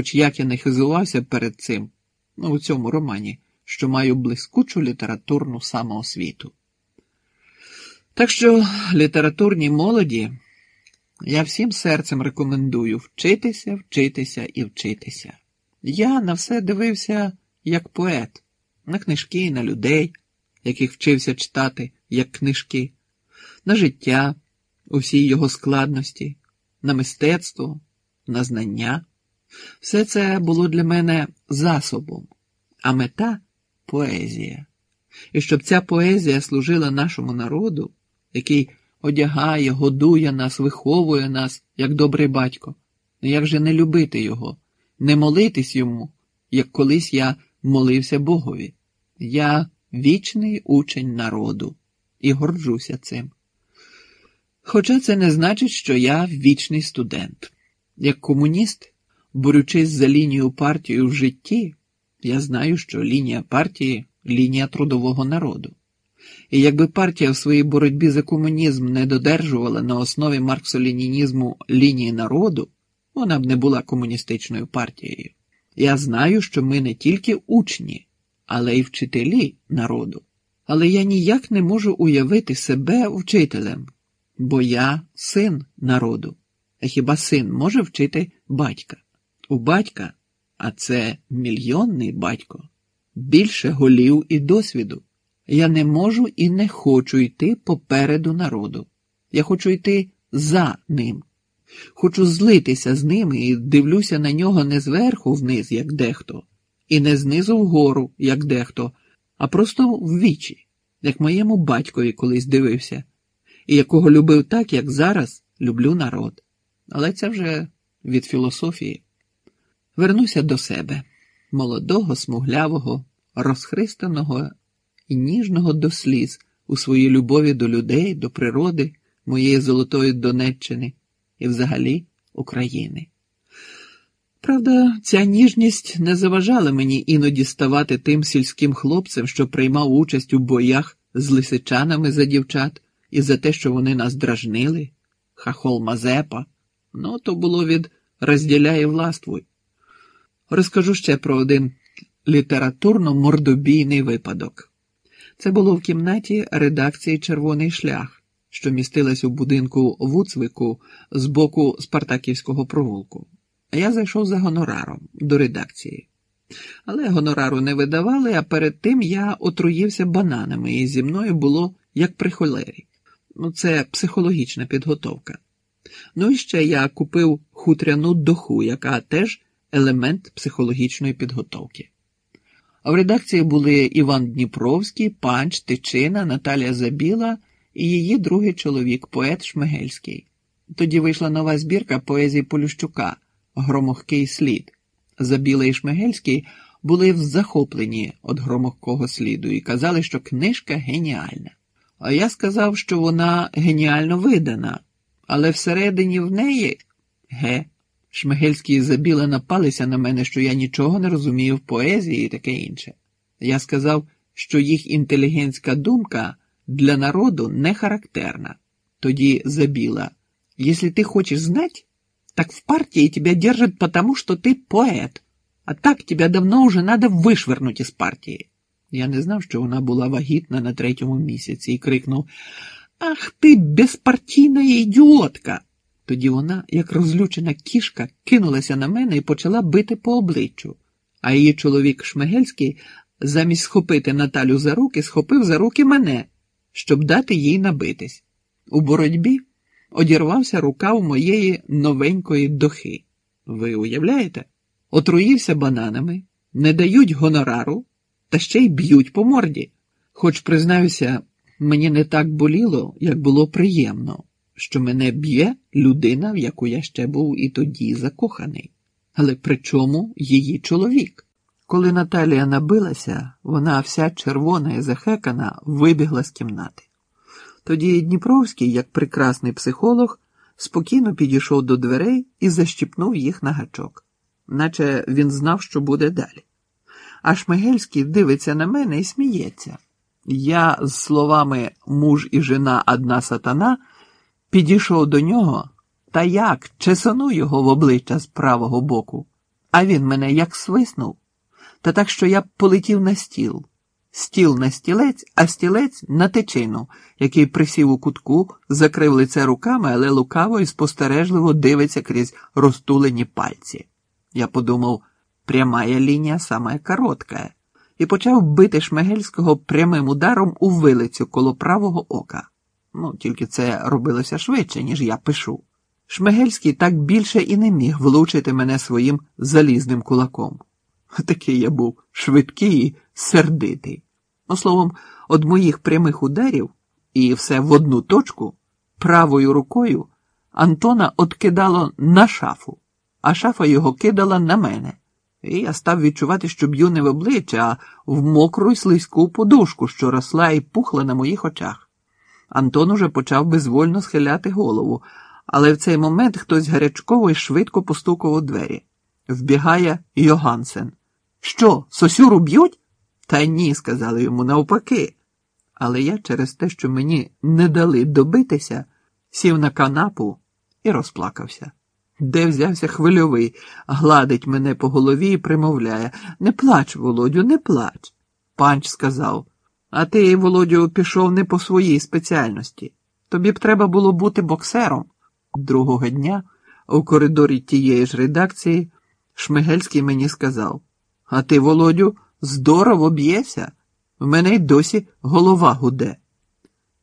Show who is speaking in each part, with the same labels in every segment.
Speaker 1: хоч як я не хизувався перед цим, ну, у цьому романі, що маю блискучу літературну самоосвіту. Так що літературній молоді я всім серцем рекомендую вчитися, вчитися і вчитися. Я на все дивився як поет, на книжки, на людей, яких вчився читати як книжки, на життя у всій його складності, на мистецтво, на знання. Все це було для мене засобом, а мета поезія. І щоб ця поезія служила нашому народу, який одягає, годує нас, виховує нас, як добрий батько. Ну як же не любити його, не молитись йому, як колись я молився Богові? Я вічний учень народу і горджуся цим. Хоча це не значить, що я вічний студент. Як комуніст, борючись за лінію партії в житті, я знаю, що лінія партії лінія трудового народу. І якби партія в своїй боротьбі за комунізм не додержувала на основі марксо-ленінізму лінії народу, вона б не була комуністичною партією. Я знаю, що ми не тільки учні, але й вчителі народу. Але я ніяк не можу уявити себе вчителем, бо я син народу. А хіба син може вчити батька? У батька, а це мільйонний батько, більше голів і досвіду. Я не можу і не хочу йти попереду народу. Я хочу йти за ним. Хочу злитися з ним і дивлюся на нього не зверху вниз, як дехто, і не знизу вгору, як дехто, а просто в вічі, як моєму батькові колись дивився, і якого любив так, як зараз люблю народ. Але це вже від філософії. Вернуся до себе, молодого, смуглявого, розхристаного і ніжного до сліз у своїй любові до людей, до природи, моєї золотої Донеччини і взагалі України. Правда, ця ніжність не заважала мені іноді ставати тим сільським хлопцем, що приймав участь у боях з лисичанами за дівчат і за те, що вони нас дражнили, хахол Мазепа. Ну, то було від розділяє властвуй. Розкажу ще про один літературно-мордобійний випадок. Це було в кімнаті редакції Червоний шлях, що містилась у будинку Вуцвику з боку Спартаківського провулку. Я зайшов за гонораром до редакції. Але гонорару не видавали, а перед тим я отруївся бананами, і зі мною було як при холері. Ну, це психологічна підготовка. Ну і ще я купив хутряну доху, яка теж елемент психологічної підготовки. А в редакції були Іван Дніпровський, Панч, Тичина, Наталія Забіла і її другий чоловік, поет Шмигельський. Тоді вийшла нова збірка поезії Полющука Громохкий слід. Забіла і Шмигельський були захоплені від громохкого сліду і казали, що книжка геніальна. А я сказав, що вона геніально видана, але всередині в неї ге. Шмигельський і Забіла напалися на мене, що я нічого не розумію в поезії і таке інше. Я сказав, що їх інтелігентська думка для народу не характерна. Тоді Забіла, якщо ти хочеш знати, так в партии тебя держат потому, что ты поэт, а так тебя давно уже надо вишвернуть із партії. Я не знав, що вона була вагітна на третьому місяці і крикнув Ах ти, безпартійна ідіотка! Тоді вона, як розлючена кішка, кинулася на мене і почала бити по обличчю, а її чоловік Шмигельський, замість схопити Наталю за руки, схопив за руки мене, щоб дати їй набитись. У боротьбі одірвався рукав моєї новенької дохи. Ви уявляєте? Отруївся бананами, не дають гонорару та ще й б'ють по морді. Хоч, признаюся, мені не так боліло, як було приємно, що мене б'є людина, в яку я ще був і тоді закоханий. Але при чому її чоловік? Коли Наталія набилася, вона вся червона і захекана вибігла з кімнати. Тоді Дніпровський, як прекрасний психолог, спокійно підійшов до дверей і защіпнув їх на гачок, наче він знав, що буде далі. А Шмигельський дивиться на мене і сміється. Я з словами муж і жена одна сатана підійшов до нього та як чесану його в обличчя з правого боку. А він мене як свиснув, та так, що я полетів на стіл. Стіл на стілець, а стілець на тичину, який присів у кутку, закрив лице руками, але лукаво і спостережливо дивиться крізь розтулені пальці. Я подумав, прямая лінія саме коротка, і почав бити Шмегельського прямим ударом у вилицю коло правого ока. Ну, тільки це робилося швидше, ніж я пишу. Шмегельський так більше і не міг влучити мене своїм залізним кулаком. Такий я був швидкий і сердитий. Ну, словом, од моїх прямих ударів, і все в одну точку, правою рукою Антона откидало на шафу, а шафа його кидала на мене. І я став відчувати, що б'ю не в обличчя, а в мокру й слизьку подушку, що росла і пухла на моїх очах. Антон уже почав безвольно схиляти голову, але в цей момент хтось гарячково і швидко постукав у двері. Вбігає Йогансен. Що, сосюру б'ють? Та ні, сказали йому навпаки. Але я через те, що мені не дали добитися, сів на канапу і розплакався. Де взявся хвильовий, гладить мене по голові і примовляє Не плач, Володю, не плач. Панч сказав, а ти, Володю, пішов не по своїй спеціальності. Тобі б треба було бути боксером. Другого дня у коридорі тієї ж редакції Шмигельський мені сказав А ти, Володю, здорово б'єшся. В мене й досі голова гуде.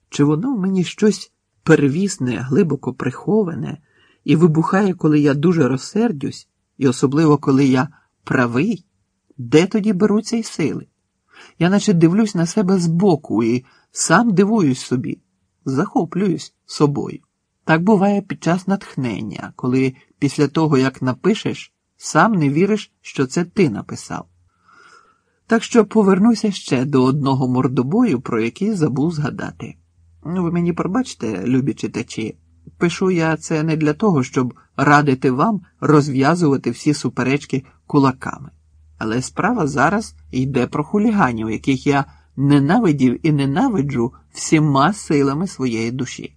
Speaker 1: Чи воно в мені щось первісне, глибоко приховане і вибухає, коли я дуже розсердюсь, і особливо коли я правий? Де тоді беруться й сили? Я наче дивлюсь на себе збоку і сам дивуюсь собі, захоплююсь собою. Так буває під час натхнення, коли після того, як напишеш, сам не віриш, що це ти написав. Так що повернуся ще до одного мордобою, про який забув згадати. Ну, ви мені пробачте, любі читачі, пишу я це не для того, щоб радити вам розв'язувати всі суперечки кулаками. Але справа зараз йде про хуліганів, яких я ненавидів і ненавиджу всіма силами своєї душі.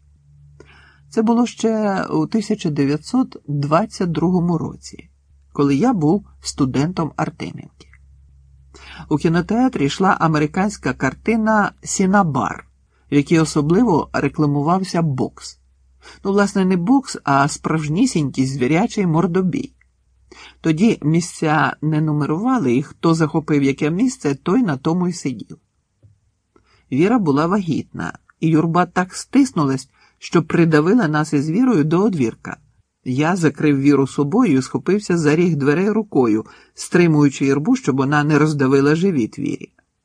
Speaker 1: Це було ще у 1922 році, коли я був студентом Артемівки. У кінотеатрі йшла американська картина Сінабар, в якій особливо рекламувався бокс. Ну, власне, не бокс, а справжнісінький звірячий мордобій. Тоді місця не нумерували, і хто захопив яке місце, той на тому й сидів. Віра була вагітна, і юрба так стиснулась, що придавила нас із вірою до одвірка. Я закрив віру собою і схопився за ріг дверей рукою, стримуючи юрбу, щоб вона не роздавила живіт вірі.